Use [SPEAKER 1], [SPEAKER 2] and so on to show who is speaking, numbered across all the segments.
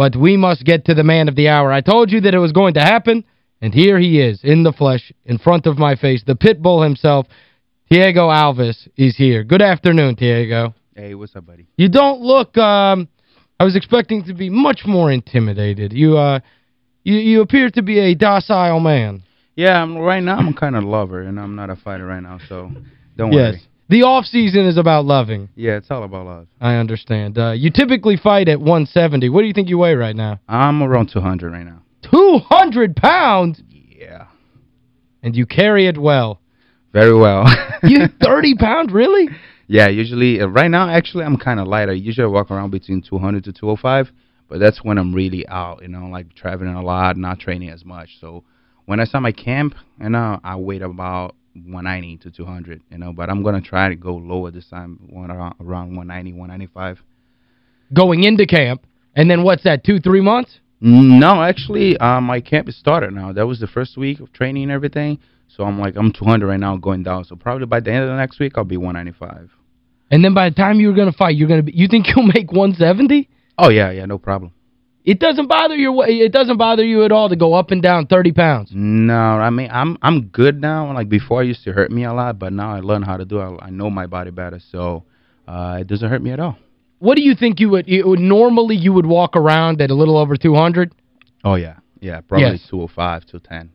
[SPEAKER 1] But we must get to the man of the hour. I told you that it was going to happen, and here he is, in the flesh, in front of my face. The pit bull himself, Thiago Alves, is here. Good afternoon, Thiago.
[SPEAKER 2] Hey, what's up, buddy?
[SPEAKER 1] You don't look, um, I was expecting to be much more intimidated. You, uh, you, you appear to be a docile man.
[SPEAKER 2] Yeah, I'm, right now I'm kind of lover, and I'm not a fighter right now, so don't
[SPEAKER 1] yes.
[SPEAKER 2] worry.
[SPEAKER 1] The off season is about loving.
[SPEAKER 2] Yeah, it's all about love.
[SPEAKER 1] I understand. Uh, you typically fight at 170. What do you think you weigh right now?
[SPEAKER 2] I'm around 200 right now.
[SPEAKER 1] 200 pounds?
[SPEAKER 2] Yeah.
[SPEAKER 1] And you carry it well.
[SPEAKER 2] Very well.
[SPEAKER 1] you 30 pounds, really?
[SPEAKER 2] Yeah, usually, uh, right now, actually, I'm kind of lighter. I usually I walk around between 200 to 205, but that's when I'm really out, you know, like traveling a lot, not training as much. So when I start my camp, you know, I weigh about 190 to 200, you know, but I'm going to try to go lower this time, one around, around 190, 195.
[SPEAKER 1] Going into camp, and then what's that, two, three months?
[SPEAKER 2] No, actually, uh, my camp is started now. That was the first week of training and everything. So I'm like, I'm 200 right now going down. So probably by the end of the next week, I'll be 195.
[SPEAKER 1] And then by the time you're going to fight, you're going to be, you think you'll make 170?
[SPEAKER 2] Oh, yeah, yeah, no problem.
[SPEAKER 1] It doesn't bother you it doesn't bother you at all to go up and down 30 pounds.
[SPEAKER 2] No, I mean I'm I'm good now. Like before it used to hurt me a lot, but now I learn how to do it. I know my body better, so uh, it doesn't hurt me at all.
[SPEAKER 1] What do you think you would, you would normally you would walk around at a little over 200?
[SPEAKER 2] Oh yeah. Yeah, probably
[SPEAKER 1] yes.
[SPEAKER 2] 205, 210.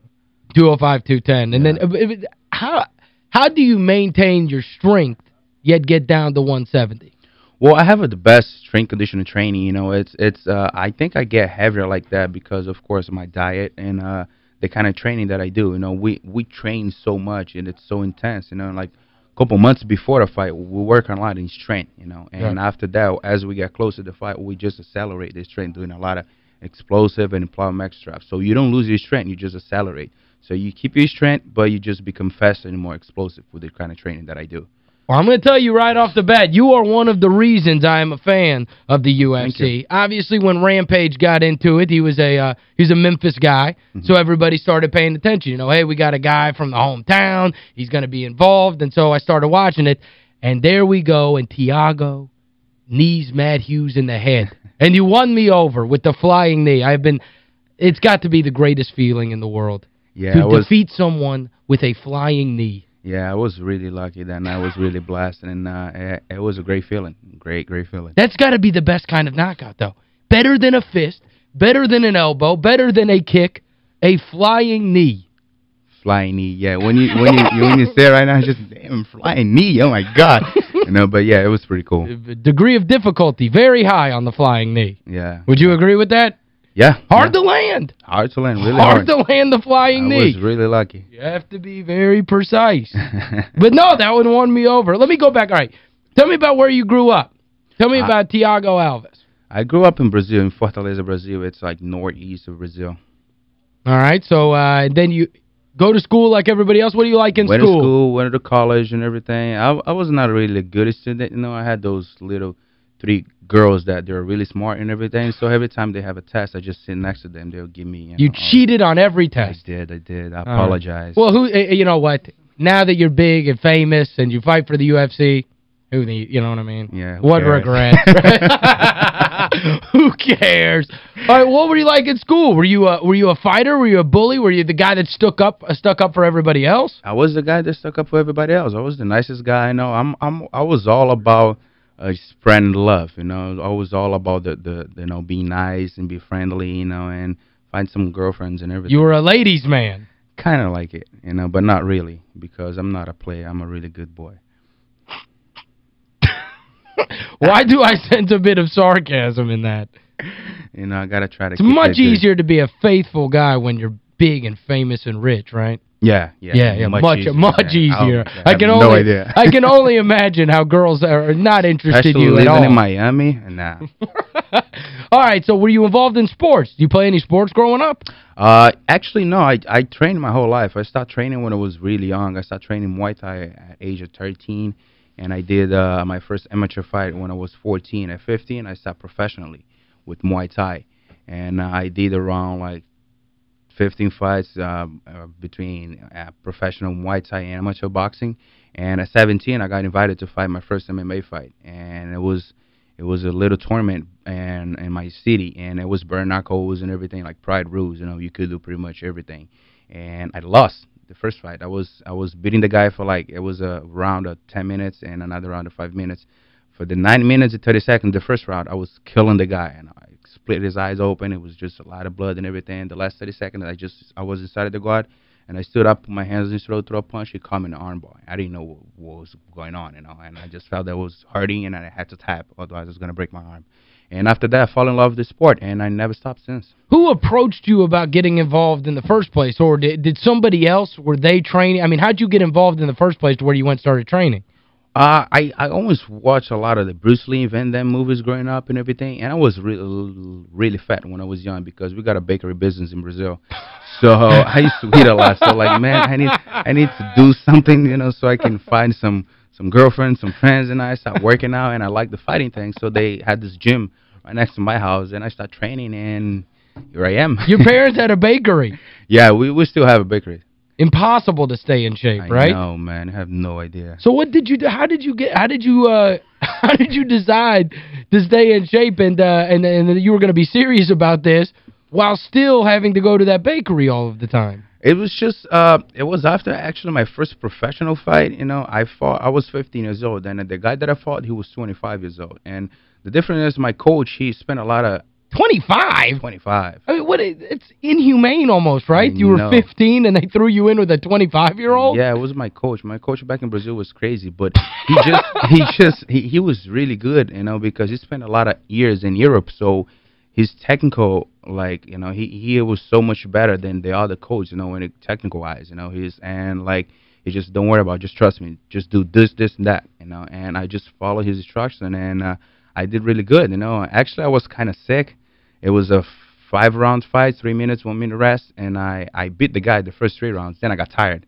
[SPEAKER 1] 205, 210. And yeah. then how how do you maintain your strength yet get down to 170?
[SPEAKER 2] Well, I have the best strength conditioning training, you know. It's it's uh I think I get heavier like that because of course of my diet and uh the kind of training that I do, you know. We we train so much and it's so intense, you know, like a couple months before the fight, we work a lot in strength, you know. And yeah. after that, as we get closer to the fight, we just accelerate this strength doing a lot of explosive and plyometric straps. So you don't lose your strength, you just accelerate. So you keep your strength, but you just become faster and more explosive with the kind of training that I do.
[SPEAKER 1] Well, I'm going to tell you right off the bat, you are one of the reasons I am a fan of the UFC. Obviously, when Rampage got into it, he was a uh, he was a Memphis guy, mm -hmm. so everybody started paying attention. You know, hey, we got a guy from the hometown. He's going to be involved. And so I started watching it, and there we go, and Thiago knees Matt Hughes in the head. and you won me over with the flying knee. I've been it's got to be the greatest feeling in the world.
[SPEAKER 2] Yeah,
[SPEAKER 1] to defeat someone with a flying knee.
[SPEAKER 2] Yeah, I was really lucky that night. I was really blessed, and uh, it, it was a great feeling. Great, great feeling.
[SPEAKER 1] That's got to be the best kind of knockout, though. Better than a fist, better than an elbow, better than a kick, a flying knee.
[SPEAKER 2] Flying knee, yeah. When you when you when you say it right now, it's just damn flying knee. Oh my God. you know, but yeah, it was pretty cool.
[SPEAKER 1] Degree of difficulty very high on the flying knee.
[SPEAKER 2] Yeah.
[SPEAKER 1] Would you agree with that?
[SPEAKER 2] Yeah.
[SPEAKER 1] Hard
[SPEAKER 2] yeah.
[SPEAKER 1] to land.
[SPEAKER 2] Hard to land, really
[SPEAKER 1] hard. Hard to land the flying
[SPEAKER 2] I
[SPEAKER 1] knee.
[SPEAKER 2] I was really lucky.
[SPEAKER 1] You have to be very precise. but no, that would won me over. Let me go back. All right. Tell me about where you grew up. Tell me about Thiago Alves.
[SPEAKER 2] I grew up in Brazil, in Fortaleza, Brazil. It's like northeast of Brazil.
[SPEAKER 1] All right. So uh, then you go to school like everybody else. What do you like in
[SPEAKER 2] went
[SPEAKER 1] school?
[SPEAKER 2] Went to school, went to college and everything. I I was not really a good student. You know, I had those little three girls that they're really smart and everything. So every time they have a test, I just sit next to them. They'll give me, you, know,
[SPEAKER 1] You cheated on every test.
[SPEAKER 2] I did, I did. I apologize.
[SPEAKER 1] Well, who eh, eh, you know what? Now that you're big and famous and you fight for the UFC, who the, you know what I mean?
[SPEAKER 2] Yeah.
[SPEAKER 1] What regret? who cares? All right, what were you like in school? Were you a, were you a fighter? Were you a bully? Were you the guy that stuck up stuck up for everybody else?
[SPEAKER 2] I was the guy that stuck up for everybody else. I was the nicest guy I know. I'm I'm I was all about uh, spreading love, you know. Always all about the, the, you know, being nice and be friendly, you know, and find some girlfriends and everything.
[SPEAKER 1] You were a ladies' man.
[SPEAKER 2] Kind of like it, you know, but not really because I'm not a player. I'm a really good boy.
[SPEAKER 1] Why do I sense a bit of sarcasm in that?
[SPEAKER 2] You know, I got to try to
[SPEAKER 1] It's much easier to be a faithful guy when you're big and famous and rich, right?
[SPEAKER 2] Yeah, yeah.
[SPEAKER 1] Yeah, yeah much much easier. Much easier.
[SPEAKER 2] I, I, can only,
[SPEAKER 1] no. I can only imagine how girls are not interested
[SPEAKER 2] in
[SPEAKER 1] you at all.
[SPEAKER 2] in Miami, nah.
[SPEAKER 1] all right, so were you involved in sports? Did you play any sports growing up?
[SPEAKER 2] Uh, actually, no. I I trained my whole life. I started training when I was really young. I started training Muay Thai at age of 13, and I did uh, my first amateur fight when I was 14. At 15, I started professionally with Muay Thai, and uh, I did around like 15 fights uh, uh, between uh, professional Muay Thai and amateur boxing. And at 17, I got invited to fight my first MMA fight, and it was it was a little tournament and in my city, and it was bare knuckles and everything like Pride rules. You know, you could do pretty much everything, and I lost the first fight. I was I was beating the guy for like it was a round of 10 minutes and another round of five minutes. For the nine minutes and 30 seconds, the first round, I was killing the guy, and split his eyes open. It was just a lot of blood and everything. The last 30 seconds, I just I was inside of the guard, and I stood up, put my hands in his throat, throw a punch. He caught me in the armbar. I didn't know what, what was going on, you know, and I just felt that it was hurting, and I had to tap, otherwise I was gonna break my arm. And after that, I fell in love with the sport, and I never stopped since.
[SPEAKER 1] Who approached you about getting involved in the first place? Or did, did somebody else, were they training? I mean, how'd you get involved in the first place to where you went started training?
[SPEAKER 2] Uh, I, I always watched a lot of the Bruce Lee and Van Damme movies growing up and everything, and I was really, really fat when I was young because we got a bakery business in Brazil. So I used to eat a lot. So like, man, I need I need to do something, you know, so I can find some some girlfriends, some friends, and I started working out, and I like the fighting thing. So they had this gym right next to my house, and I started training, and here I am.
[SPEAKER 1] Your parents had a bakery.
[SPEAKER 2] Yeah, we we still have a bakery.
[SPEAKER 1] Impossible to stay in shape,
[SPEAKER 2] I
[SPEAKER 1] right?
[SPEAKER 2] No, man. I have no idea.
[SPEAKER 1] So what did you do? How did you get how did you uh how did you decide to stay in shape and uh and and you were going to be serious about this while still having to go to that bakery all of the time?
[SPEAKER 2] It was just uh it was after actually my first professional fight, you know, I fought I was 15 years old and the guy that I fought he was 25 years old and the difference is my coach he spent a lot of
[SPEAKER 1] 25?
[SPEAKER 2] 25.
[SPEAKER 1] I mean, what it's inhumane almost, right?
[SPEAKER 2] I
[SPEAKER 1] you were 15 and they threw you in with a 25-year-old?
[SPEAKER 2] Yeah, it was my coach. My coach back in Brazil was crazy, but he just he just he he was really good, you know, because he spent a lot of years in Europe, so his technical like, you know, he he was so much better than the other coach, you know, in technical wise, you know, he's and like he just don't worry about it, just trust me, just do this this and that, you know, and I just follow his instruction and uh I did really good, you know. Actually, I was kind of sick. It was a five round fight, three minutes, one minute rest, and I I beat the guy the first three rounds. Then I got tired.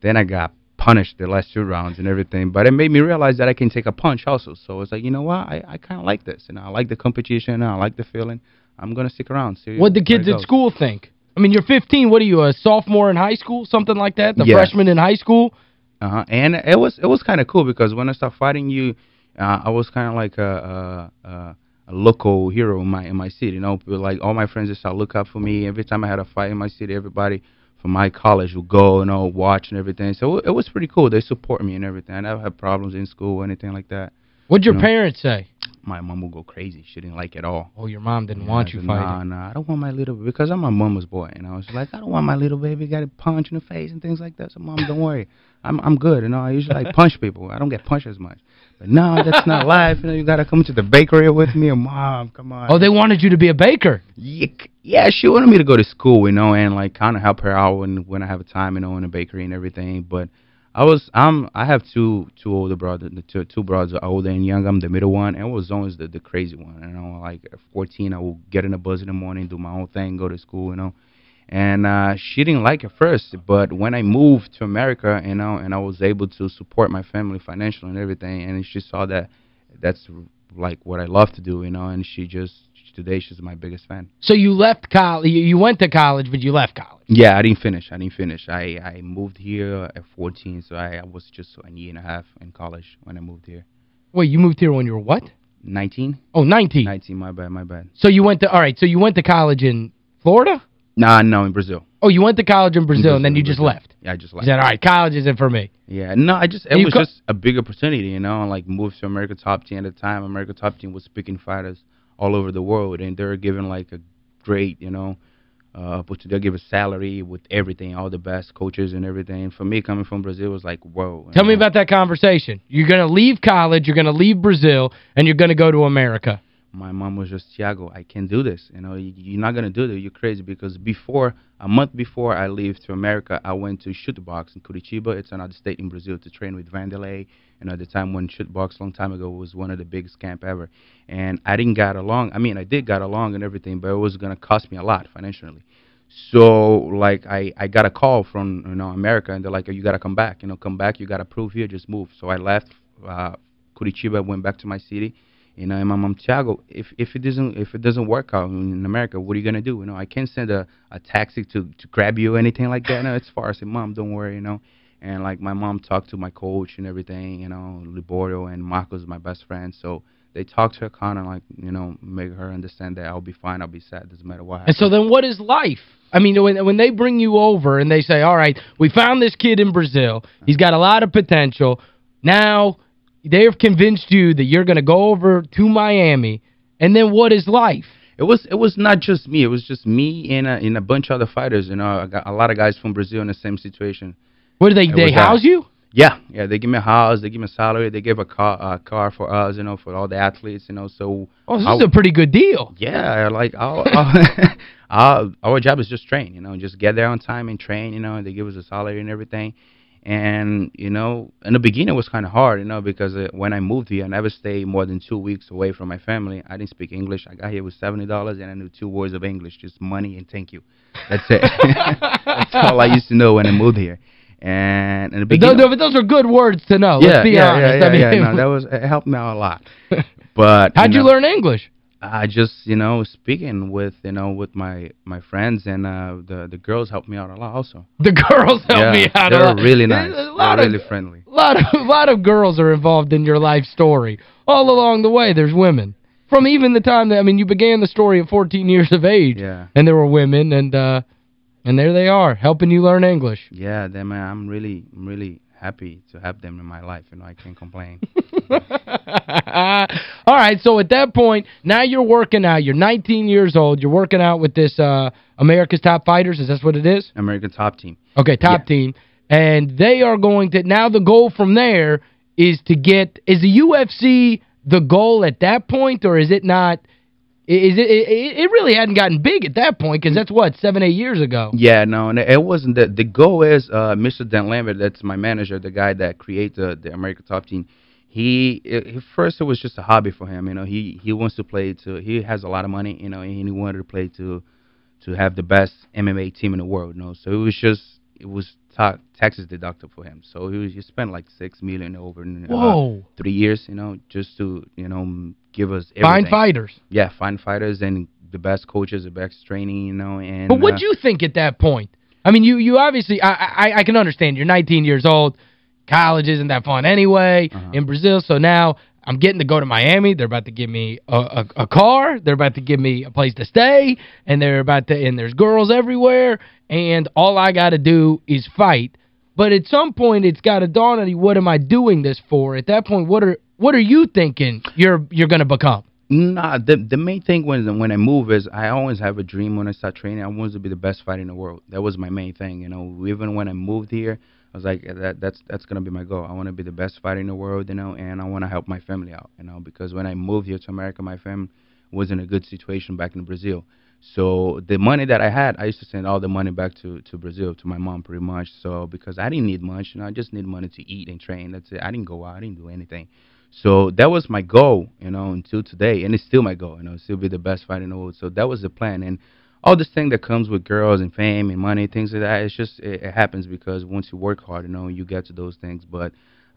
[SPEAKER 2] Then I got punished the last two rounds and everything. But it made me realize that I can take a punch also. So it's like, you know what? I I kind of like this, and I like the competition, and I like the feeling. I'm gonna stick around. See
[SPEAKER 1] What the kids at school think? I mean, you're 15. What are you, a sophomore in high school, something like that? The
[SPEAKER 2] yes.
[SPEAKER 1] freshman in high school?
[SPEAKER 2] Uh-huh. And it was it was kind of cool because when I started fighting you, uh, I was kind of like a, a, a a local hero in my in my city. You know, like all my friends just start look up for me. Every time I had a fight in my city, everybody from my college would go, you know, watch and everything. So it was pretty cool. They support me and everything. I never had problems in school or anything like that.
[SPEAKER 1] What'd your
[SPEAKER 2] you know?
[SPEAKER 1] parents say?
[SPEAKER 2] My mom would go crazy. She didn't like it at all.
[SPEAKER 1] Oh, your mom didn't
[SPEAKER 2] yeah,
[SPEAKER 1] want you
[SPEAKER 2] said,
[SPEAKER 1] fighting.
[SPEAKER 2] Nah, nah, I don't want my little because I'm my mama's boy, and I was like, I don't want my little baby got a punch in the face and things like that. So mom, don't worry, I'm I'm good. You know, I usually like punch people. I don't get punched as much. But no, that's not life. You know, you gotta come to the bakery with me. Or mom, come on.
[SPEAKER 1] Oh, they wanted you to be a baker.
[SPEAKER 2] Yeah, yeah, she wanted me to go to school, you know, and like kind of help her out when when I have a time, you know, in the bakery and everything. But I was I'm I have two two older brothers, two two brothers are older and young. I'm the middle one, and I was always the the crazy one. You know, like at 14, I would get in the bus in the morning, do my own thing, go to school, you know. And uh she didn't like it first, but when I moved to America, you know, and I was able to support my family financially and everything, and she saw that that's like what I love to do, you know, and she just today she's my biggest fan.
[SPEAKER 1] So you left college, you went to college, but you left college.
[SPEAKER 2] Yeah, I didn't finish. I didn't finish. I I moved here at 14, so I, I was just a year and a half in college when I moved here.
[SPEAKER 1] Wait, you moved here when you were what?
[SPEAKER 2] 19?
[SPEAKER 1] Oh, 19.
[SPEAKER 2] 19, my bad, my bad.
[SPEAKER 1] So you went to, all right, so you went to college in Florida?
[SPEAKER 2] Nah, no, in Brazil.
[SPEAKER 1] Oh, you went to college in Brazil,
[SPEAKER 2] Brazil,
[SPEAKER 1] and then you just left.
[SPEAKER 2] Yeah, I just
[SPEAKER 1] You
[SPEAKER 2] left.
[SPEAKER 1] said, all right, college isn't for me.
[SPEAKER 2] Yeah, no, I just it
[SPEAKER 1] You
[SPEAKER 2] was just a big opportunity, you know, and like moved to America Top Team at the time. America Top Team was picking fighters all over the world, and they're giving like a great, you know, uh, but they'll give a salary with everything, all the best coaches and everything. For me, coming from Brazil, was like, whoa. you
[SPEAKER 1] Tell me
[SPEAKER 2] know.
[SPEAKER 1] about that conversation. You're going to leave college, you're going to leave Brazil, and you're going to go to America.
[SPEAKER 2] My mom was just Thiago, I can't do this. You know, you, you're not gonna do that. You're crazy because before a month before I leave to America, I went to Chute Boxe in Curitiba. It's another state in Brazil to train with Vanderlei. You know, at the time when Chute Boxe long time ago was one of the biggest camp ever, and I didn't get along. I mean, I did get along and everything, but it was gonna cost me a lot financially. So like I I got a call from you know America and they're like you got to come back you know come back you got to prove here just move so I left uh Curitiba went back to my city you know and my mom Thiago if if it doesn't if it doesn't work out in America what are you going to do you know I can't send a a taxi to to grab you or anything like that no it's far I said mom don't worry you know and like my mom talked to my coach and everything you know Liborio and Marcos my best friend so they talked to her kind of like, you know, make her understand that I'll be fine, I'll be sad, doesn't matter what
[SPEAKER 1] happens. And so then what is life? I mean, when when they bring you over and they say, all right, we found this kid in Brazil. He's got a lot of potential. Now they've convinced you that you're going to go over to Miami. And then what is life?
[SPEAKER 2] It was it was not just me. It was just me and a, and a bunch of other fighters. You know, I got a lot of guys from Brazil in the same situation.
[SPEAKER 1] What, do they, they house that. you?
[SPEAKER 2] Yeah, yeah, they give me a house, they give me a salary, they give a car a car for us, you know, for all the athletes, you know, so...
[SPEAKER 1] Oh, this I'll, is a pretty good deal.
[SPEAKER 2] Yeah, like, I'll, I'll, our job is just train, you know, just get there on time and train, you know, and they give us a salary and everything. And, you know, in the beginning it was kind of hard, you know, because uh, when I moved here, I never stayed more than two weeks away from my family. I didn't speak English. I got here with $70 and I knew two words of English, just money and thank you. That's it. That's all I used to know when I moved here. And in the beginning,
[SPEAKER 1] those, those are good words to know.
[SPEAKER 2] Yeah,
[SPEAKER 1] let's be
[SPEAKER 2] yeah,
[SPEAKER 1] honest.
[SPEAKER 2] Yeah, yeah, I mean, yeah, no, that was it helped me out a lot. But
[SPEAKER 1] How'd
[SPEAKER 2] you,
[SPEAKER 1] know, you learn English?
[SPEAKER 2] I just, you know, speaking with, you know, with my my friends and uh the the girls helped me out a lot also.
[SPEAKER 1] The girls helped
[SPEAKER 2] yeah,
[SPEAKER 1] me out
[SPEAKER 2] a
[SPEAKER 1] lot.
[SPEAKER 2] They're really nice. They're really friendly.
[SPEAKER 1] A lot of a lot of girls are involved in your life story. All along the way there's women. From even the time that I mean you began the story at 14 years of age.
[SPEAKER 2] Yeah.
[SPEAKER 1] And there were women and uh and there they are, helping you learn English.
[SPEAKER 2] Yeah, them, I'm really, I'm really happy to have them in my life. You know, I can't complain.
[SPEAKER 1] All right, so at that point, now you're working out. You're 19 years old. You're working out with this uh, America's Top Fighters. Is that what it is?
[SPEAKER 2] American Top Team.
[SPEAKER 1] Okay, Top yeah. Team. And they are going to, now the goal from there is to get, is the UFC the goal at that point, or is it not it, it, it really hadn't gotten big at that point because that's what seven eight years ago
[SPEAKER 2] yeah no and it wasn't the the goal is uh Mr. Dan Lambert that's my manager the guy that created the, the American Top Team he it, first it was just a hobby for him you know he he wants to play to he has a lot of money you know and he wanted to play to to have the best MMA team in the world you know so it was just it was ta taxes deductible for him so he was he spent like 6 million over uh, 3 years you know just to you know give us
[SPEAKER 1] everything. Find fighters.
[SPEAKER 2] Yeah, find fighters and the best coaches, the best training, you know. and
[SPEAKER 1] But what
[SPEAKER 2] uh,
[SPEAKER 1] do you think at that point? I mean, you you obviously, I, I, I can understand. You're 19 years old. College isn't that fun anyway uh -huh. in Brazil. So now I'm getting to go to Miami. They're about to give me a, a, a car. They're about to give me a place to stay. And they're about to, and there's girls everywhere. And all I got to do is fight. But at some point, it's got to dawn on you, what am I doing this for? At that point, what are what are you thinking you're you're going to become?
[SPEAKER 2] Nah, the the main thing when when I move is I always have a dream when I start training. I want to be the best fighter in the world. That was my main thing, you know. Even when I moved here, I was like that that's that's going to be my goal. I want to be the best fighter in the world, you know, and I want to help my family out, you know, because when I moved here to America, my family was in a good situation back in Brazil. So the money that I had, I used to send all the money back to to Brazil to my mom pretty much. So because I didn't need much, you know, I just need money to eat and train. That's it. I didn't go out, I didn't do anything. So that was my goal, you know, until today, and it's still my goal, you know, still be the best fighter in the world. So that was the plan, and all this thing that comes with girls and fame and money, things like that, it's just it, it happens because once you work hard, you know, you get to those things. But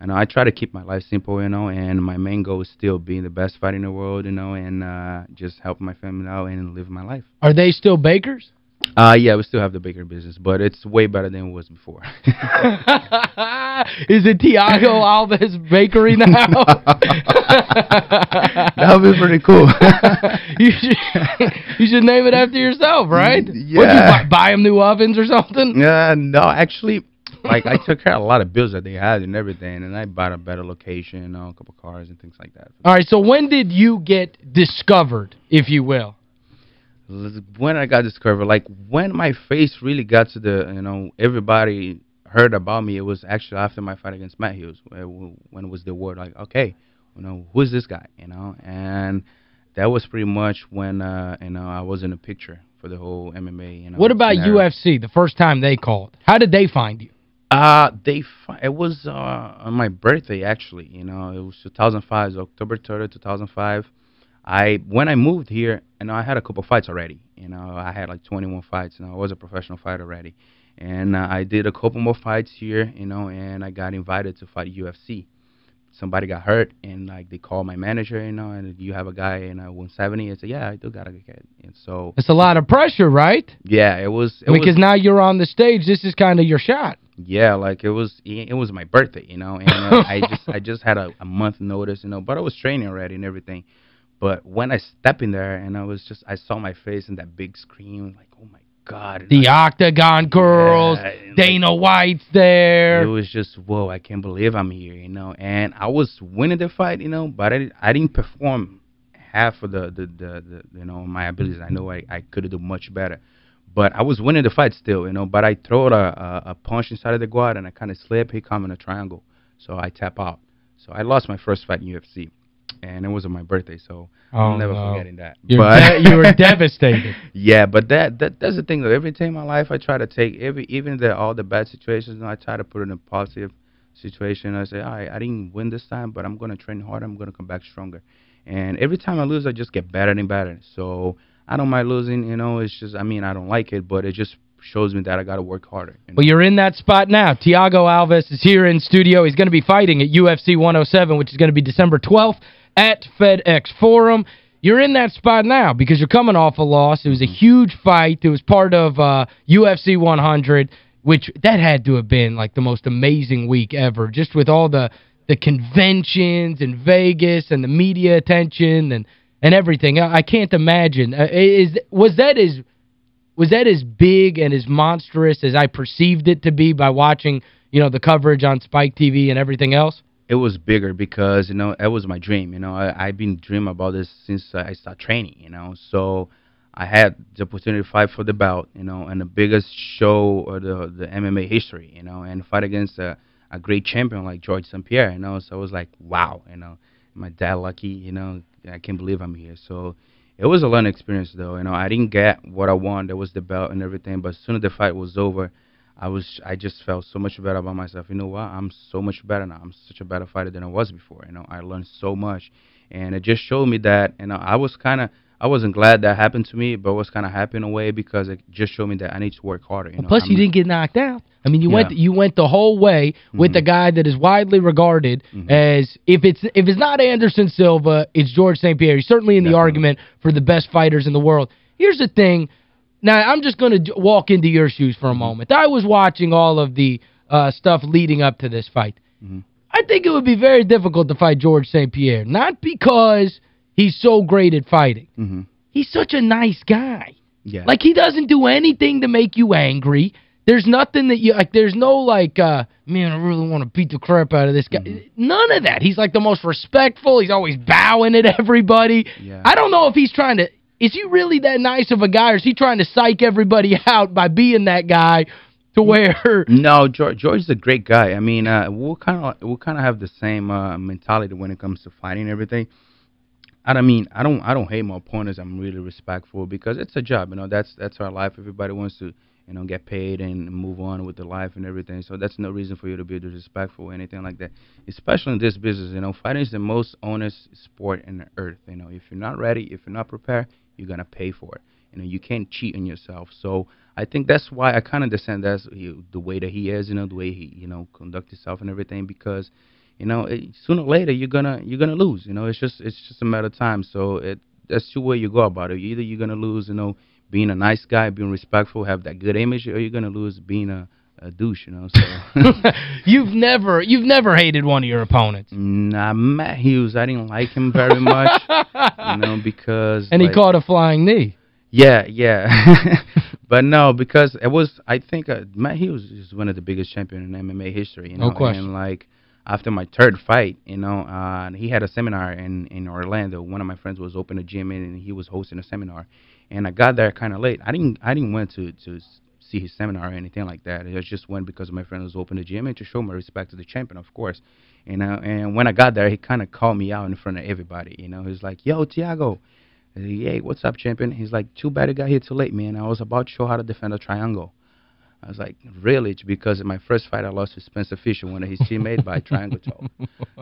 [SPEAKER 2] know, I try to keep my life simple, you know, and my main goal is still being the best fighter in the world, you know, and uh, just helping my family out and live my life.
[SPEAKER 1] Are they still bakers?
[SPEAKER 2] Uh, yeah, we still have the bakery business, but it's way better than it was before.
[SPEAKER 1] Is it Thiago Alves Bakery now?
[SPEAKER 2] that would be pretty cool.
[SPEAKER 1] you, should, you should name it after yourself, right?
[SPEAKER 2] Yeah. Would you
[SPEAKER 1] buy, buy them new ovens or something?
[SPEAKER 2] Uh, no, actually, like I took care of a lot of bills that they had and everything, and I bought a better location, you know, a couple cars and things like that.
[SPEAKER 1] All right, so when did you get discovered, if you will?
[SPEAKER 2] When I got discovered, like when my face really got to the, you know, everybody heard about me, it was actually after my fight against Matt Hughes, when it was the word like, okay, you know, who's this guy, you know, and that was pretty much when, uh, you know, I was in the picture for the whole MMA, you know.
[SPEAKER 1] What about UFC, the first time they called? How did they find you?
[SPEAKER 2] Uh, they it was uh, on my birthday, actually, you know, it was 2005, October 3rd, 2005. I when I moved here, you know, I had a couple fights already. You know, I had like 21 fights. You know, I was a professional fighter already, and uh, I did a couple more fights here. You know, and I got invited to fight UFC. Somebody got hurt, and like they called my manager. You know, and you have a guy in uh, 170. I said, yeah, I do got a kid. And so
[SPEAKER 1] it's a lot of pressure, right?
[SPEAKER 2] Yeah, it was. It
[SPEAKER 1] because
[SPEAKER 2] was,
[SPEAKER 1] now you're on the stage. This is kind of your shot.
[SPEAKER 2] Yeah, like it was it was my birthday, you know, and uh, I just I just had a, a month notice, you know, but I was training already and everything. But when I stepped in there and I was just I saw my face in that big screen, like, oh my God.
[SPEAKER 1] The Octagon Girls, yeah, Dana like, White's there.
[SPEAKER 2] It was just, whoa, I can't believe I'm here, you know. And I was winning the fight, you know, but I, I didn't perform half of the, the, the, the you know, my abilities. I know I, I could have done much better. But I was winning the fight still, you know. But I throw a, a, a punch inside of the guard and I kind of slip. He come in a triangle. So I tap out. So I lost my first fight in UFC and it was on my birthday, so oh, I'm never no. forgetting that.
[SPEAKER 1] You're but you were devastated.
[SPEAKER 2] Yeah, but that that that's the thing though. Every time in my life, I try to take every even the all the bad situations, and I try to put it in a positive situation. I say, all right, I didn't win this time, but I'm gonna train harder. I'm gonna come back stronger. And every time I lose, I just get better and better. So I don't mind losing. You know, it's just I mean I don't like it, but it just shows me that I got to work harder.
[SPEAKER 1] You know? Well, you're in that spot now. Thiago Alves is here in studio. He's going to be fighting at UFC 107, which is going to be December 12th at FedEx Forum. You're in that spot now because you're coming off a loss. It was a huge fight. It was part of uh, UFC 100, which that had to have been like the most amazing week ever, just with all the the conventions in Vegas and the media attention and and everything. I, I can't imagine. Uh, is Was that as was that as big and as monstrous as I perceived it to be by watching, you know, the coverage on Spike TV and everything else?
[SPEAKER 2] It was bigger because you know it was my dream you know. I, I've been dreaming about this since I started training you know. So I had the opportunity to fight for the belt you know and the biggest show of the the MMA history you know and fight against a, a great champion like George St. Pierre you know. So I was like wow you know. My dad lucky you know. I can't believe I'm here. So it was a learning experience though you know. I didn't get what I wanted there was the belt and everything. But as soon as the fight was over I was I just felt so much better about myself. You know what? I'm so much better now. I'm such a better fighter than I was before. You know, I learned so much, and it just showed me that. Know, I was kind of I wasn't glad that happened to me, but I was kind of happy in a way because it just showed me that I need to work harder. You know?
[SPEAKER 1] Plus, I'm, you didn't get knocked out. I mean, you yeah. went you went the whole way with mm -hmm. the guy that is widely regarded mm -hmm. as if it's if it's not Anderson Silva, it's George St. Pierre. He's certainly in Definitely. the argument for the best fighters in the world. Here's the thing now, I'm just going to walk into your shoes for a moment. I was watching all of the uh, stuff leading up to this fight. Mm -hmm. I think it would be very difficult to fight George St. Pierre. Not because he's so great at fighting. Mm -hmm. He's such a nice guy.
[SPEAKER 2] Yeah.
[SPEAKER 1] Like, he doesn't do anything to make you angry. There's nothing that you, like, there's no, like, uh, man, I really want to beat the crap out of this guy. Mm -hmm. None of that. He's, like, the most respectful. He's always bowing at everybody.
[SPEAKER 2] Yeah.
[SPEAKER 1] I don't know if he's trying to is he really that nice of a guy or is he trying to psych everybody out by being that guy to where
[SPEAKER 2] No, George George is a great guy. I mean, uh we'll kind of we'll kind of have the same uh mentality when it comes to fighting and everything. I don't mean I don't I don't hate my opponents. I'm really respectful because it's a job, you know. That's that's our life. Everybody wants to, you know, get paid and move on with their life and everything. So that's no reason for you to be disrespectful or anything like that. Especially in this business, you know, fighting is the most honest sport in the earth, you know. If you're not ready, if you're not prepared, you're gonna pay for it. You know, you can't cheat on yourself. So I think that's why I kind of understand that's he, the way that he is. You know, the way he you know conduct himself and everything because. You know, it, sooner or later you're gonna you're gonna lose. You know, it's just it's just a matter of time. So it that's two way you go about it. Either you're gonna lose, you know, being a nice guy, being respectful, have that good image, or you're gonna lose being a a douche, you know. So
[SPEAKER 1] you've never you've never hated one of your opponents.
[SPEAKER 2] Nah, Matt Hughes, I didn't like him very much, you know, because
[SPEAKER 1] And
[SPEAKER 2] like,
[SPEAKER 1] he caught a flying knee.
[SPEAKER 2] Yeah, yeah. but no, because it was I think uh, Matt Hughes is one of the biggest champions in MMA history, you know.
[SPEAKER 1] No question.
[SPEAKER 2] And like after my third fight, you know, uh he had a seminar in in Orlando. One of my friends was opening a gym and he was hosting a seminar. And I got there kind of late. I didn't I didn't went to to see his seminar or anything like that. I just went because my friend was open the gym and to show my respect to the champion, of course. Know, and when I got there, he kind of called me out in front of everybody. You know, he's like, "Yo, Thiago." Hey, what's up, champion? He's like, too bad you got here too late, man. I was about to show how to defend a triangle. I was like, really? Because in my first fight, I lost to Spencer Fisher, one of his teammates, by triangle choke.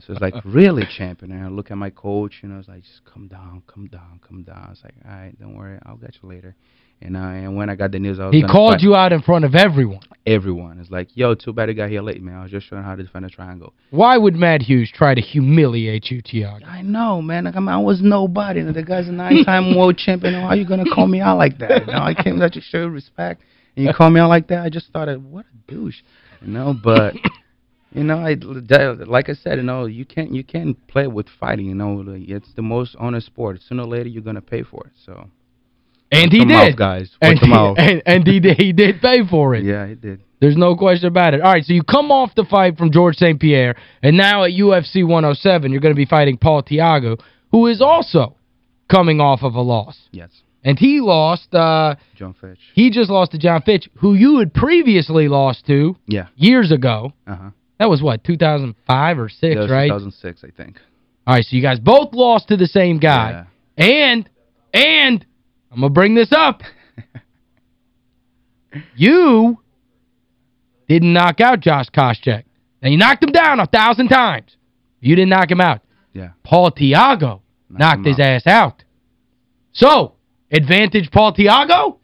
[SPEAKER 2] So it's like, really, champion? And I look at my coach, and I was like, just come down, come down, come down. I was like, all right, don't worry, I'll get you later. And, uh, and when I got the news, I was
[SPEAKER 1] He called fight. you out in front of everyone.
[SPEAKER 2] Everyone. It's like, yo, too bad he got here late, man. I was just showing how to defend a triangle.
[SPEAKER 1] Why would Matt Hughes try to humiliate you, Thiago?
[SPEAKER 2] I know, man. Like, I, mean, I was nobody. The guy's a nine-time world champion. How are you going to call me out like that? You know, I came there to show respect and you call me out like that, I just thought, what a douche. You know, but you know, I like I said, you know, you can't you can't play with fighting. You know, it's the most honest sport. Sooner or later, you're gonna pay for it. So.
[SPEAKER 1] And he did.
[SPEAKER 2] Mouth, guys.
[SPEAKER 1] and, he, and, and he, did, he did pay for it.
[SPEAKER 2] Yeah, he did.
[SPEAKER 1] There's no question about it. All right, so you come off the fight from George St. Pierre, and now at UFC 107, you're going to be fighting Paul Thiago, who is also coming off of a loss.
[SPEAKER 2] Yes.
[SPEAKER 1] And he lost... Uh,
[SPEAKER 2] John Fitch.
[SPEAKER 1] He just lost to John Fitch, who you had previously lost to
[SPEAKER 2] yeah.
[SPEAKER 1] years ago.
[SPEAKER 2] Uh-huh.
[SPEAKER 1] That was, what, 2005 or 6, right?
[SPEAKER 2] 2006, I think.
[SPEAKER 1] All right, so you guys both lost to the same guy. Yeah. And, and, I'm going to bring this up. you didn't knock out Josh Koscheck. Now, you knocked him down a thousand times. You didn't knock him out.
[SPEAKER 2] Yeah.
[SPEAKER 1] Paul Thiago knocked his ass out. So, advantage Paul Thiago?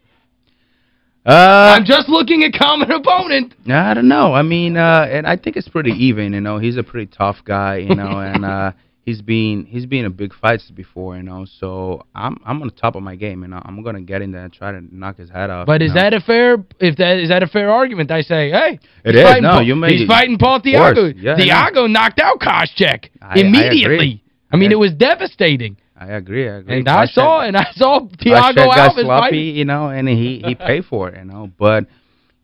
[SPEAKER 2] Uh,
[SPEAKER 1] I'm just looking at common opponent.
[SPEAKER 2] I don't know. I mean, uh, and I think it's pretty even, you know. He's a pretty tough guy, you know, and uh, he's been he's been in big fights before, you know. So I'm I'm on the top of my game, and I'm going to get in there and try to knock his head off.
[SPEAKER 1] But is
[SPEAKER 2] know?
[SPEAKER 1] that a fair if that is that a fair argument? I say, hey,
[SPEAKER 2] it is. No, Paul, you may,
[SPEAKER 1] He's fighting Paul Thiago. Yeah, Thiago knocked out Koscheck immediately.
[SPEAKER 2] I,
[SPEAKER 1] I mean, it was devastating.
[SPEAKER 2] I agree. I agree.
[SPEAKER 1] And I saw and I saw Thiago
[SPEAKER 2] got sloppy, you know, and he he paid for it, you know. But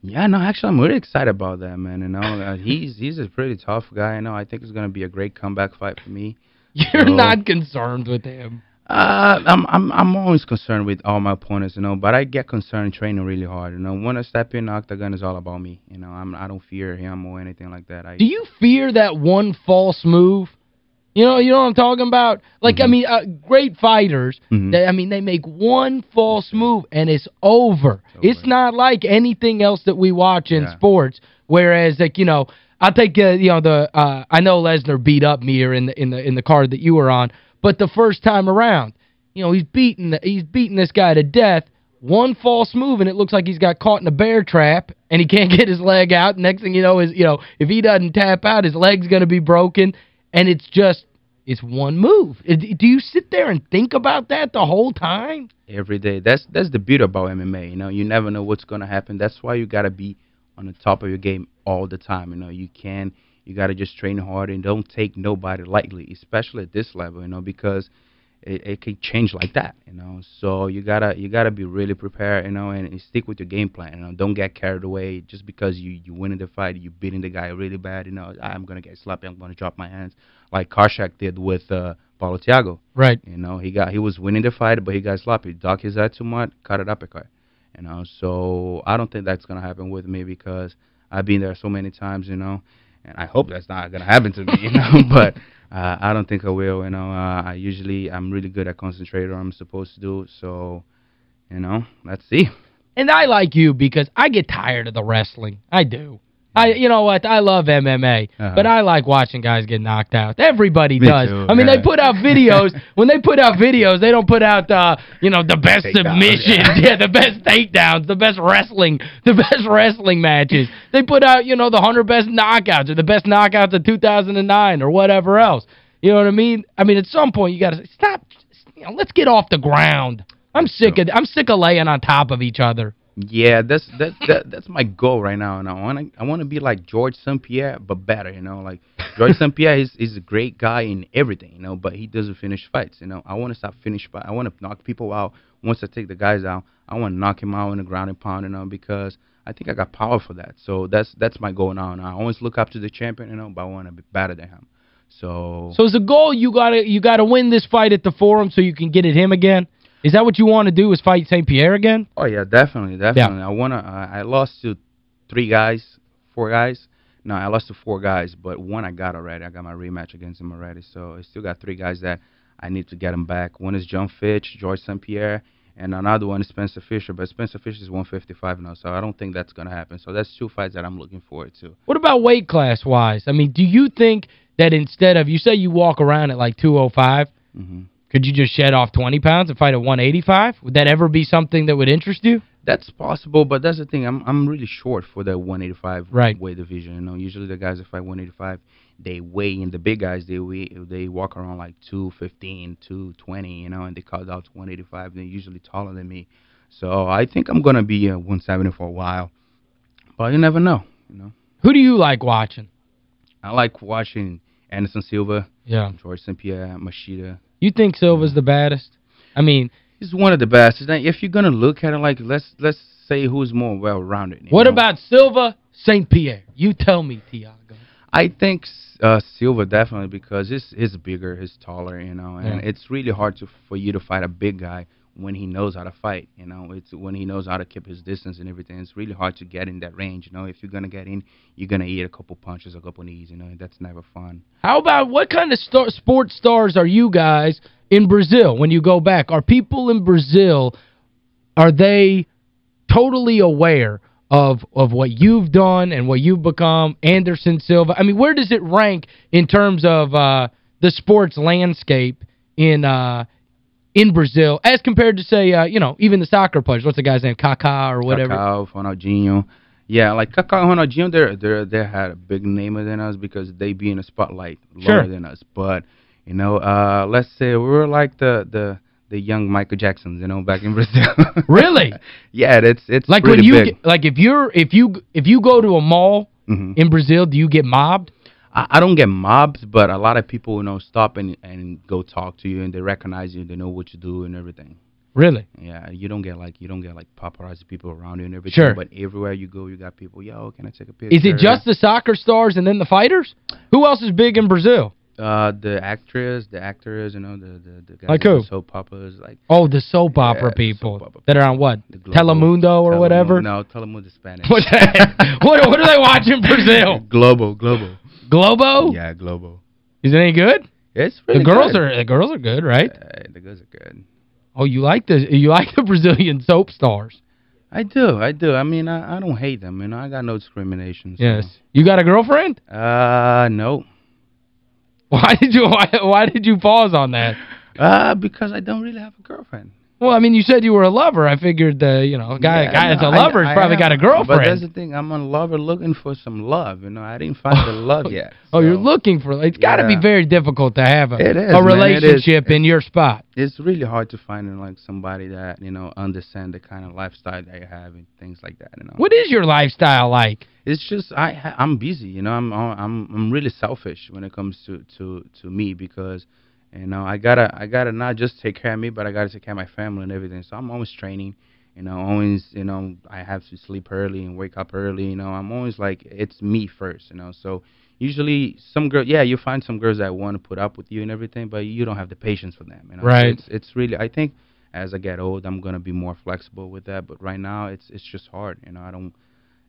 [SPEAKER 2] yeah, no, actually, I'm really excited about that, man. You know, uh, he's he's a pretty tough guy. You know, I think it's going to be a great comeback fight for me.
[SPEAKER 1] You're so, not concerned with him.
[SPEAKER 2] Uh, I'm I'm I'm always concerned with all my opponents, you know, but I get concerned training really hard, you know. When I step in the octagon, is all about me, you know. I'm I don't fear him or anything like that. I,
[SPEAKER 1] Do you fear that one false move? You know, you know what I'm talking about? Like, mm -hmm. I mm-hmm. mean, uh, great fighters, mm -hmm. they, I mean, they make one false move and it's over. It's, over. it's not like anything else that we watch in yeah. sports, whereas, like, you know, I'll take uh, you know the uh, I know Lesnar beat up Mir in the in the in the card that you were on, but the first time around, you know, he's beating he's beating this guy to death. One false move and it looks like he's got caught in a bear trap and he can't get his leg out. Next thing you know is, you know, if he doesn't tap out, his leg's going to be broken and it's just it's one move. Do you sit there and think about that the whole time?
[SPEAKER 2] Every day. That's that's the beauty about MMA, you know. You never know what's going to happen. That's why you got to be on the top of your game all the time. You know, you can you got to just train hard and don't take nobody lightly, especially at this level. You know, because it, it can change like that. You know, so you gotta you gotta be really prepared. You know, and, and stick with your game plan. You know, don't get carried away just because you you winning the fight, you beating the guy really bad. You know, I'm gonna get sloppy. I'm gonna drop my hands like Koscheck did with uh, Paulo Thiago.
[SPEAKER 1] Right.
[SPEAKER 2] You know, he got he was winning the fight, but he got sloppy. Duck his head too much, cut it up a uppercut. You know, so I don't think that's going to happen with me because I've been there so many times, you know, and I hope that's not going to happen to me, you know, but uh, I don't think I will, you know. Uh, I usually, I'm really good at concentrating what I'm supposed to do, so, you know, let's see.
[SPEAKER 1] And I like you because I get tired of the wrestling. I do. I you know what? I love MMA, uh -huh. but I like watching guys get knocked out. Everybody
[SPEAKER 2] Me
[SPEAKER 1] does.
[SPEAKER 2] Too,
[SPEAKER 1] I mean,
[SPEAKER 2] yeah.
[SPEAKER 1] they put out videos. when they put out videos, they don't put out uh, you know, the best submissions, yeah. yeah, the best takedowns, the best wrestling, the best wrestling matches. They put out, you know, the 100 best knockouts or the best knockouts of 2009 or whatever else. You know what I mean? I mean, at some point you got to say, stop, you know, let's get off the ground. I'm sick of I'm sick of laying on top of each other.
[SPEAKER 2] Yeah, that's that, that that's my goal right now, and I want to I want to be like George St. Pierre, but better. You know, like George St. Pierre is is a great guy in everything, you know, but he doesn't finish fights. You know, I want to stop finish fight. I want to knock people out. Once I take the guys out, I want to knock him out in the ground and pound, you know, because I think I got power for that. So that's that's my goal now. And I always look up to the champion, you know, but I want to be better than him. So
[SPEAKER 1] So as a goal, you got to you got to win this fight at the Forum so you can get at him again? Is that what you want to do is fight St. Pierre again?
[SPEAKER 2] Oh, yeah, definitely, definitely. Yeah. I want to uh, I lost to three guys, four guys. No, I lost to four guys, but one I got already. I got my rematch against him already. So I still got three guys that I need to get them back. One is John Fitch, George St. Pierre, and another one is Spencer Fisher. But Spencer Fisher is 155 now, so I don't think that's going to happen. So that's two fights that I'm looking forward to.
[SPEAKER 1] What about weight class-wise? I mean, do you think that instead of, you say you walk around at like 205, mm -hmm. Could you just shed off 20 pounds and fight at 185? Would that ever be something that would interest you?
[SPEAKER 2] That's possible, but that's the thing. I'm I'm really short for the 185
[SPEAKER 1] right.
[SPEAKER 2] weight division. You know, usually the guys that fight 185, they weigh in. The big guys, they weigh, they walk around like 215, 220, you know, and they cut out to 185. They're usually taller than me. So I think I'm going to be uh, 170 for a while. But you never know, you know.
[SPEAKER 1] Who do you like watching?
[SPEAKER 2] I like watching Anderson Silva,
[SPEAKER 1] yeah.
[SPEAKER 2] George St. Pierre, Machida.
[SPEAKER 1] You think Silva's the baddest? I mean,
[SPEAKER 2] he's one of the best. If you're going to look at it like let's let's say who's more well-rounded.
[SPEAKER 1] What
[SPEAKER 2] know?
[SPEAKER 1] about Silva, St. Pierre? You tell me, Thiago.
[SPEAKER 2] I think uh, Silva definitely because he's, he's bigger, he's taller, you know, and yeah. it's really hard to for you to fight a big guy when he knows how to fight, you know. It's when he knows how to keep his distance and everything. It's really hard to get in that range, you know. If you're to get in, you're to eat a couple punches, a couple knees, you know, and that's never fun.
[SPEAKER 1] How about what kind of star sports stars are you guys in Brazil when you go back? Are people in Brazil, are they totally aware of of what you've done and what you've become, Anderson Silva? I mean, where does it rank in terms of uh, the sports landscape in uh, in Brazil as compared to, say, uh, you know, even the soccer players? What's the guy's name? Kaká or whatever?
[SPEAKER 2] Kaká, Ronaldinho. Yeah, like Kaká and Ronaldinho, they're, they're, they had a big name than us because they be in the spotlight
[SPEAKER 1] sure.
[SPEAKER 2] longer than us. But, you know, uh, let's say we were like the... the the young Michael Jacksons, you know, back in Brazil.
[SPEAKER 1] really?
[SPEAKER 2] Yeah, it's it's
[SPEAKER 1] like when you get, like if you're if you if you go to a mall mm -hmm. in Brazil, do you get mobbed?
[SPEAKER 2] I, I don't get mobbed, but a lot of people, you know, stop and and go talk to you and they recognize you, they know what you do and everything.
[SPEAKER 1] Really?
[SPEAKER 2] Yeah, you don't get like you don't get like paparazzi people around you and everything.
[SPEAKER 1] Sure.
[SPEAKER 2] But everywhere you go, you got people. Yo, can I take a picture?
[SPEAKER 1] Is it just the soccer stars and then the fighters? Who else is big in Brazil?
[SPEAKER 2] Uh, the actress, the actors, you know, the the, the guys
[SPEAKER 1] like who?
[SPEAKER 2] soap operas, like
[SPEAKER 1] oh, the soap yeah, opera people soap opera that are on what Telemundo or
[SPEAKER 2] Telemundo,
[SPEAKER 1] whatever.
[SPEAKER 2] No, Telemundo Spanish.
[SPEAKER 1] what, what do they watching Brazil?
[SPEAKER 2] Global, Globo.
[SPEAKER 1] Globo?
[SPEAKER 2] Yeah, Globo.
[SPEAKER 1] Is it any good?
[SPEAKER 2] It's really
[SPEAKER 1] the girls
[SPEAKER 2] good.
[SPEAKER 1] are the girls are good, right?
[SPEAKER 2] Yeah, the girls are good.
[SPEAKER 1] Oh, you like the you like the Brazilian soap stars?
[SPEAKER 2] I do, I do. I mean, I I don't hate them, you know. I got no discrimination. So.
[SPEAKER 1] Yes. You got a girlfriend?
[SPEAKER 2] Uh, no.
[SPEAKER 1] Why did you why, why did you pause on that?
[SPEAKER 2] Uh, because I don't really have a girlfriend.
[SPEAKER 1] Well, I mean, you said you were a lover. I figured, the, you know, a guy,
[SPEAKER 2] yeah,
[SPEAKER 1] guy
[SPEAKER 2] no,
[SPEAKER 1] that's a lover has probably got a girlfriend.
[SPEAKER 2] But that's the thing. I'm a lover looking for some love. You know, I didn't find the love yet.
[SPEAKER 1] So. Oh, you're looking for It's got to
[SPEAKER 2] yeah.
[SPEAKER 1] be very difficult to have a,
[SPEAKER 2] is,
[SPEAKER 1] a relationship
[SPEAKER 2] in
[SPEAKER 1] your spot.
[SPEAKER 2] It's really hard to find like somebody that, you know, understand the kind of lifestyle that you have and things like that, you know.
[SPEAKER 1] What is your lifestyle like?
[SPEAKER 2] It's just I I'm busy, you know. I'm I'm I'm really selfish when it comes to to to me because you know, I gotta I gotta not just take care of me, but I gotta take care of my family and everything. So I'm always training. You know, always, you know, I have to sleep early and wake up early. You know, I'm always like, it's me first, you know. So usually some girl, yeah, you find some girls that want to put up with you and everything, but you don't have the patience for them, you know.
[SPEAKER 1] Right.
[SPEAKER 2] So it's, it's really, I think as I get old, I'm going to be more flexible with that. But right now, it's it's just hard, you know. I don't,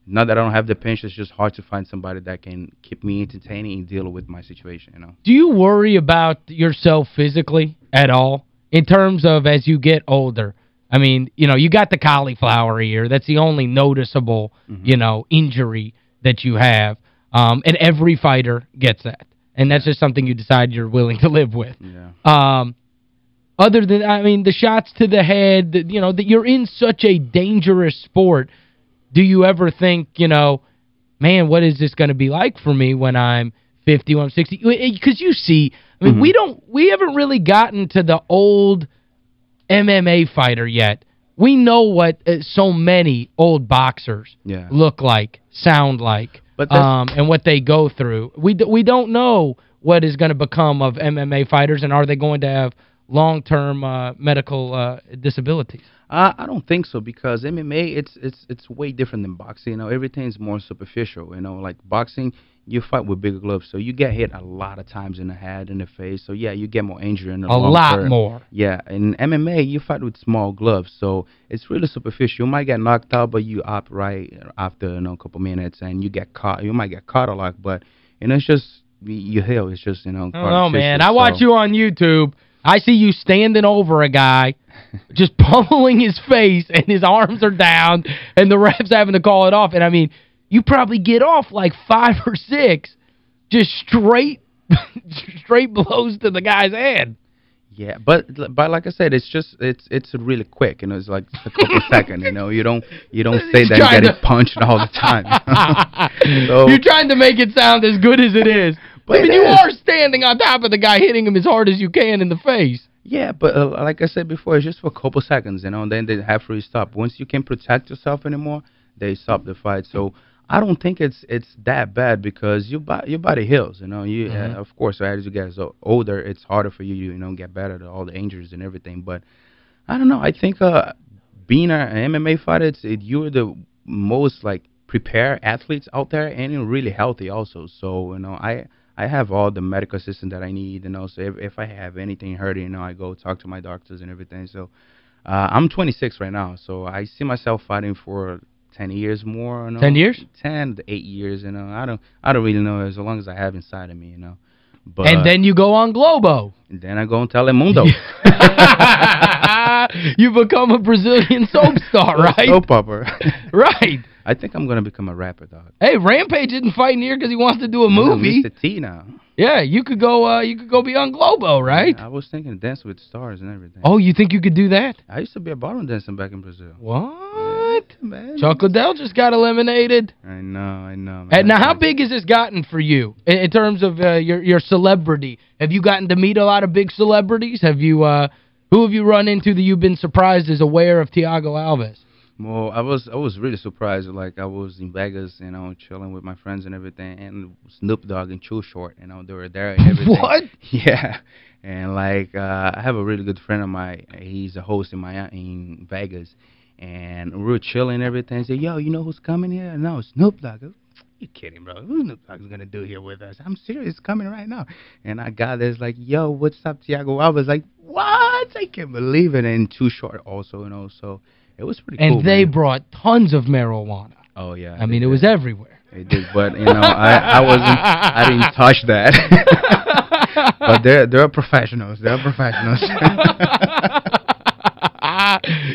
[SPEAKER 2] not that I don't have the patience, it's just hard to find somebody that can keep me entertaining and deal with my situation, you know.
[SPEAKER 1] Do you worry about yourself physically at all in terms of as you get older? I mean, you know, you got the cauliflower ear. That's the only noticeable, mm -hmm. you know, injury that you have. Um, and every fighter gets that. And that's just something you decide you're willing to live with.
[SPEAKER 2] Yeah.
[SPEAKER 1] Um, other than, I mean, the shots to the head, you know, that you're in such a dangerous sport – do you ever think, you know, man, what is this going to be like for me when I'm 50, when I'm 60? Because you see, I mean, mm -hmm. we don't, we haven't really gotten to the old MMA fighter yet. We know what uh, so many old boxers
[SPEAKER 2] yeah.
[SPEAKER 1] look like, sound like,
[SPEAKER 2] but
[SPEAKER 1] um, and what they go through. We, we don't know what is going to become of MMA fighters, and are they going to have long-term uh, medical uh, disabilities?
[SPEAKER 2] Uh, I don't think so because MMA it's it's it's way different than boxing. You know, everything's more superficial. You know, like boxing, you fight with bigger gloves, so you get hit a lot of times in the head, in the face. So yeah, you get more injury in the
[SPEAKER 1] a lot
[SPEAKER 2] term.
[SPEAKER 1] more.
[SPEAKER 2] Yeah, in MMA you fight with small gloves, so it's really superficial. You might get knocked out, but you up right after you know a couple minutes, and you get caught. You might get caught a lot, but you know it's just you heal. It's just you know.
[SPEAKER 1] Oh man, I watch you on YouTube. I see you standing over a guy, just pummeling his face, and his arms are down, and the ref's having to call it off. And, I mean, you probably get off like five or six just straight straight blows to the guy's head.
[SPEAKER 2] Yeah, but but like I said, it's just it's it's really quick, you know. It's like a couple seconds, you know. You don't you don't say that you get punched all the time.
[SPEAKER 1] so, You're trying to make it sound as good as it is. But I mean, you are standing on top of the guy, hitting him as hard as you can in the face.
[SPEAKER 2] Yeah, but uh, like I said before, it's just for a couple seconds, you know, and then they have to stop. Once you can't protect yourself anymore, they stop the fight. So I don't think it's it's that bad because your body your body heals. You know, you
[SPEAKER 1] Mhm.
[SPEAKER 2] uh, of course as you get so older, it's harder for you. You know, get better to all the injuries and everything. But I don't know. I think uh, being an MMA fighter, it's it, you're the most like prepared athletes out there, and you're really healthy also. So you know, I I have all the medical assistance that I need. You know, so if if I have anything hurting, you know, I go talk to my doctors and everything. So uh, I'm 26 right now, so I see myself fighting for 10 years more. You know?
[SPEAKER 1] 10 years?
[SPEAKER 2] 10 to 8 years. You know, I don't I don't really know as long as I have inside of me. You know, but
[SPEAKER 1] and then you go on Globo.
[SPEAKER 2] and then I go on Telemundo.
[SPEAKER 1] You become a Brazilian soap star, right?
[SPEAKER 2] Soap opera.
[SPEAKER 1] Right.
[SPEAKER 2] I think I'm gonna become a rapper, dog.
[SPEAKER 1] Hey, Rampage isn't fighting here because he wants to do a movie.
[SPEAKER 2] Mr. T now.
[SPEAKER 1] Yeah, you could go uh you could go be on Globo, right?
[SPEAKER 2] I was thinking Dance with Stars and everything.
[SPEAKER 1] Oh, you think you could do that?
[SPEAKER 2] I used to be a ballroom dancer back in Brazil.
[SPEAKER 1] What?
[SPEAKER 2] Man.
[SPEAKER 1] Chuck Liddell just got eliminated.
[SPEAKER 2] I know, I know. Man.
[SPEAKER 1] And now, how big has this gotten for you in, in terms of uh, your your celebrity? Have you gotten to meet a lot of big celebrities? Have you uh who have you run into that you've been surprised is aware of Thiago Alves?
[SPEAKER 2] Well, I was I was really surprised. Like I was in Vegas, you know, chilling with my friends and everything, and Snoop Dogg and Too Short, you know, they were there and everything.
[SPEAKER 1] What?
[SPEAKER 2] Yeah, and like uh, I have a really good friend of mine. He's a host in my in Vegas, and we were chilling and everything. Say, yo, you know who's coming here? No, Snoop Dogg. You kidding, bro? Who's Snoop Dogg's gonna do here with us? I'm serious, it's coming right now. And I got this like, yo, what's up, Thiago? I was like, what? I can't believe it. And Too Short also, you know, so it was pretty
[SPEAKER 1] And
[SPEAKER 2] cool.
[SPEAKER 1] they
[SPEAKER 2] man.
[SPEAKER 1] broued tons of marijuana.
[SPEAKER 2] Oh yeah.
[SPEAKER 1] I mean, it was everywhere.
[SPEAKER 2] It did, but you know, I I wasn't I didn't touch that. but they're they're professionals. They're professionals.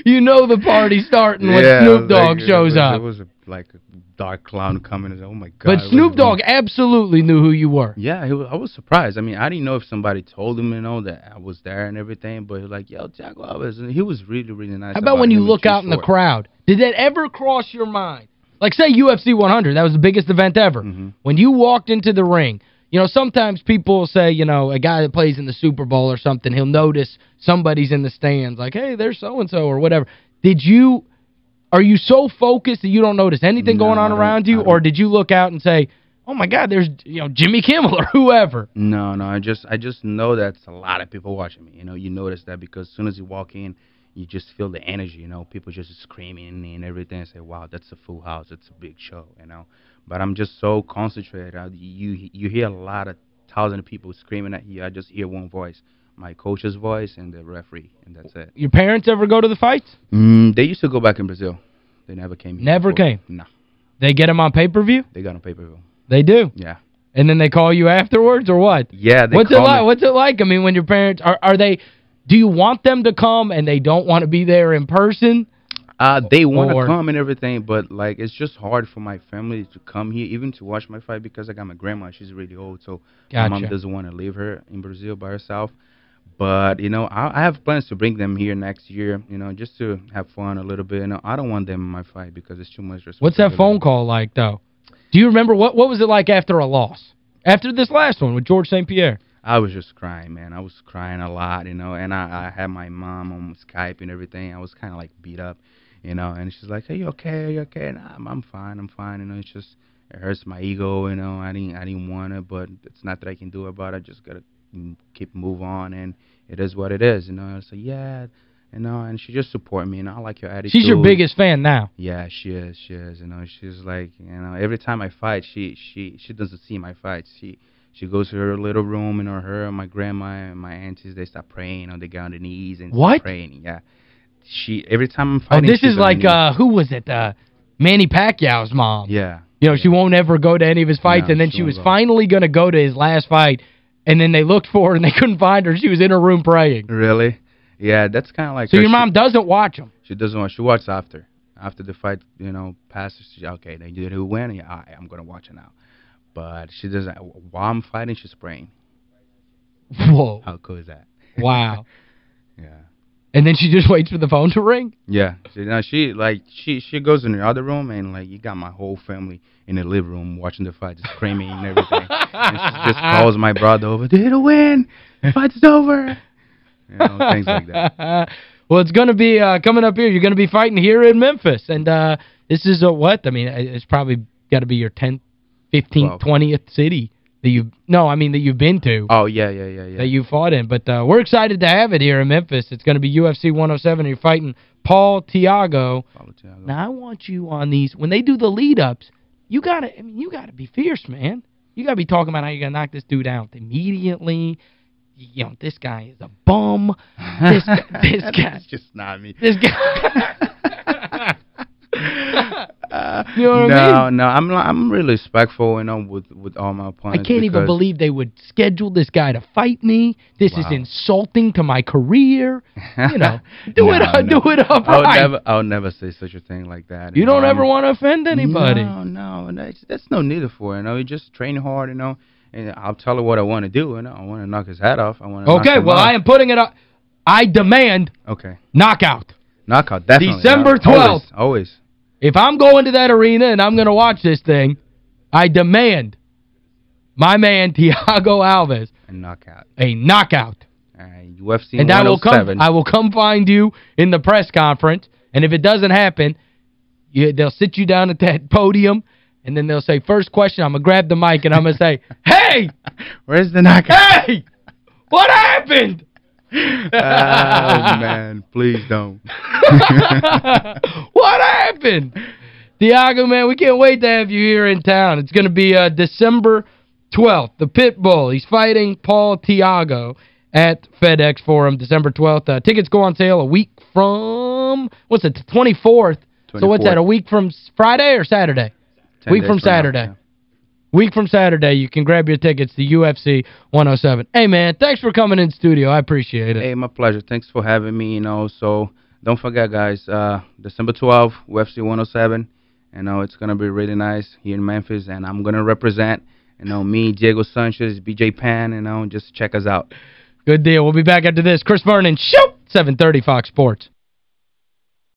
[SPEAKER 1] you know the party's starting when
[SPEAKER 2] Yeah,
[SPEAKER 1] Snoop Dogg
[SPEAKER 2] like-
[SPEAKER 1] shows up.
[SPEAKER 2] It was a, like a dark clown coming. and Oh my god.
[SPEAKER 1] but Snoop Dogg absolutely knew who you were.
[SPEAKER 2] Yeah, he was, I was surprised. I mean, I didn't know if somebody told him, you know, that I was there and everything. But he was like, "Yo, Thiago Alves," and he was really, really nice.
[SPEAKER 1] How about when you look out in the crowd? Did that ever cross your mind? Like, say UFC 100, that was the biggest event ever.
[SPEAKER 2] Mhm.
[SPEAKER 1] When you walked into the ring, you know, sometimes people say, you know, a guy that plays in the Super Bowl or something, he'll notice somebody's in the stands, like, hey, there's so-and-so or whatever. Did you, are you so focused that you don't notice anything
[SPEAKER 2] No,
[SPEAKER 1] going on around you? Or did you look out and say, oh, my God, there's, you know, Jimmy Kimmel or whoever?
[SPEAKER 2] No, no, I just I just know that's a lot of people watching me. You know, you notice that because as soon as you walk in, you just feel the energy, you know, people just screaming and everything. And say, "Wow, that's a full house. It's a big show," you know. But I'm just so concentrated. I, you you hear a lot of thousand of people screaming at you. I just hear one voice, my coach's voice and the referee, and that's it.
[SPEAKER 1] Your parents ever go to the fights?
[SPEAKER 2] Mm, they used to go back in Brazil. They never came here.
[SPEAKER 1] Never
[SPEAKER 2] before.
[SPEAKER 1] came?
[SPEAKER 2] No,
[SPEAKER 1] They get them on pay-per-view?
[SPEAKER 2] they got on pay-per-view.
[SPEAKER 1] They do.
[SPEAKER 2] Yeah,
[SPEAKER 1] And then they call you afterwards or what?
[SPEAKER 2] yeah. They
[SPEAKER 1] What's it
[SPEAKER 2] call me-
[SPEAKER 1] like? What's it like? I mean, when your parents are are they do you want them to come and they don't want to be there in person?
[SPEAKER 2] Uh, they want to come and everything, but like it's just hard for my family to come here, even to watch my fight because I got my grandma. She's really old, so my mom doesn't want to leave her in Brazil by herself. But you know, I, I have plans to bring them here next year. You know, just to have fun a little bit. You know, I don't want them in my fight because it's too much responsibility.
[SPEAKER 1] What's that phone call like though? Do you remember what what was it like after a loss? After this last one with George St. Pierre?
[SPEAKER 2] I was just crying, man. I was crying a lot, you know, and I, I had my mom on Skype and everything. I was kind of like beat up, you know, and she's like, "Are you okay? Are you okay?" And I'm, I'm fine. I'm fine. You know, it's just it hurts my ego, you know. I didn't I didn't want it, but it's not that I can do about it. I just gotta keep move on, and it is what it is, you know. I said, "Yeah." You know, and she just support me, and I like your attitude.
[SPEAKER 1] She's your biggest fan now.
[SPEAKER 2] Yeah, she is. She is. You know, she's like, you know, every time I fight, she she she doesn't see my fights. She she goes to her little room, and or her and my grandma and my aunties they start praying, or they get on their knees and
[SPEAKER 1] What?
[SPEAKER 2] start praying. Yeah. She every time I'm
[SPEAKER 1] Oh,
[SPEAKER 2] fighting.
[SPEAKER 1] this is like uh who was it? Uh Manny Pacquiao's mom.
[SPEAKER 2] Yeah.
[SPEAKER 1] You know, she won't ever go to any of his fights
[SPEAKER 2] No,
[SPEAKER 1] and then
[SPEAKER 2] she
[SPEAKER 1] she was
[SPEAKER 2] go.
[SPEAKER 1] finally going to go to his last fight and then they looked for her and they couldn't find her. She was in her room praying.
[SPEAKER 2] Really? Yeah, that's kind of like.
[SPEAKER 1] So your
[SPEAKER 2] She-
[SPEAKER 1] mom doesn't watch them.
[SPEAKER 2] She doesn't watch. She watches after. After the fight, you know, passes. She, okay, they did who win? Yeah, right, I'm gonna watch it now. But she doesn't. While I'm fighting, she's praying.
[SPEAKER 1] Whoa.
[SPEAKER 2] How cool is that?
[SPEAKER 1] Wow.
[SPEAKER 2] Yeah.
[SPEAKER 1] And then she just waits for the phone to ring?
[SPEAKER 2] Yeah, she, now she like she she goes in the other room and like you got my whole family in the living room watching the fight, just screaming and everything. and she just calls my brother over. Did it win? The fight's over. You know, things like that.
[SPEAKER 1] well, it's going to be uh, coming up here. You're going to be fighting here in Memphis. And uh, this is a what? I mean, it's probably got to be your 10th, 15th, 20th city that you no, I mean that you've been to.
[SPEAKER 2] Oh, yeah, yeah, yeah, yeah.
[SPEAKER 1] That you fought in. But uh, we're excited to have it here in Memphis. It's going to be UFC 107 you're fighting Paul Thiago.
[SPEAKER 2] Paulo.
[SPEAKER 1] Now I want you on these when they do the lead-ups, you got to I mean you got to be fierce, man. You got to be talking about how you're going to knock this dude out immediately. You know, this guy is a bum. This guy, this guy.
[SPEAKER 2] That's just not me.
[SPEAKER 1] This guy. You know what
[SPEAKER 2] no,
[SPEAKER 1] I mean?
[SPEAKER 2] No, I'm I'm really respectful, you know, with with all my opponents.
[SPEAKER 1] I can't even believe they would schedule this guy to fight me. This is insulting to my career. You know, do
[SPEAKER 2] No,
[SPEAKER 1] it up,
[SPEAKER 2] no.
[SPEAKER 1] do it up
[SPEAKER 2] I would
[SPEAKER 1] right.
[SPEAKER 2] never I would never say such a thing like that.
[SPEAKER 1] you don't ever
[SPEAKER 2] I'm-
[SPEAKER 1] want to offend anybody.
[SPEAKER 2] No, no, that's, that's no need for it. You know, you just train hard, you know, and I'll tell her what I want to do, you know. I want to knock his head off. I want to
[SPEAKER 1] Okay, well, I am putting it up. I demand
[SPEAKER 2] Okay.
[SPEAKER 1] knockout.
[SPEAKER 2] Knockout, definitely.
[SPEAKER 1] December 12th.
[SPEAKER 2] Always, always.
[SPEAKER 1] If I'm going to that arena and I'm going to watch this thing, I demand my man Thiago Alves
[SPEAKER 2] a knockout.
[SPEAKER 1] a knockout.
[SPEAKER 2] All right, UFC
[SPEAKER 1] And I will come
[SPEAKER 2] oh
[SPEAKER 1] I will come find you in the press conference. And if it doesn't happen, you, they'll sit you down at that podium and then they'll say, first question, I'm going to grab the mic and I'm going to say, hey,
[SPEAKER 2] Where's the knockout?
[SPEAKER 1] hey, what happened?
[SPEAKER 2] Oh, man, please don't.
[SPEAKER 1] what happened? Thiago, man, we can't wait to have you here in town. It's going to be uh, December 12th, the Pit Bull. He's fighting Paul Thiago at FedEx Forum December 12th. Uh, tickets go on sale a week from, what's it, the 24th. So what's that, a week from Friday or Saturday? Week from
[SPEAKER 2] now,
[SPEAKER 1] Saturday.
[SPEAKER 2] yeah.
[SPEAKER 1] Week from Saturday, you can grab your tickets to UFC 107. Hey, man, thanks for coming in studio. I appreciate it.
[SPEAKER 2] Hey, my pleasure. Thanks for having me, you know. So don't forget, guys, uh, December 12th, UFC 107. You know, it's going to be really nice here in Memphis, and I'm going to represent, you know, me, Diego Sanchez, BJ Penn, you know, just check us out.
[SPEAKER 1] Good deal. We'll be back after this. Chris Vernon, shoot! 730 Fox Sports.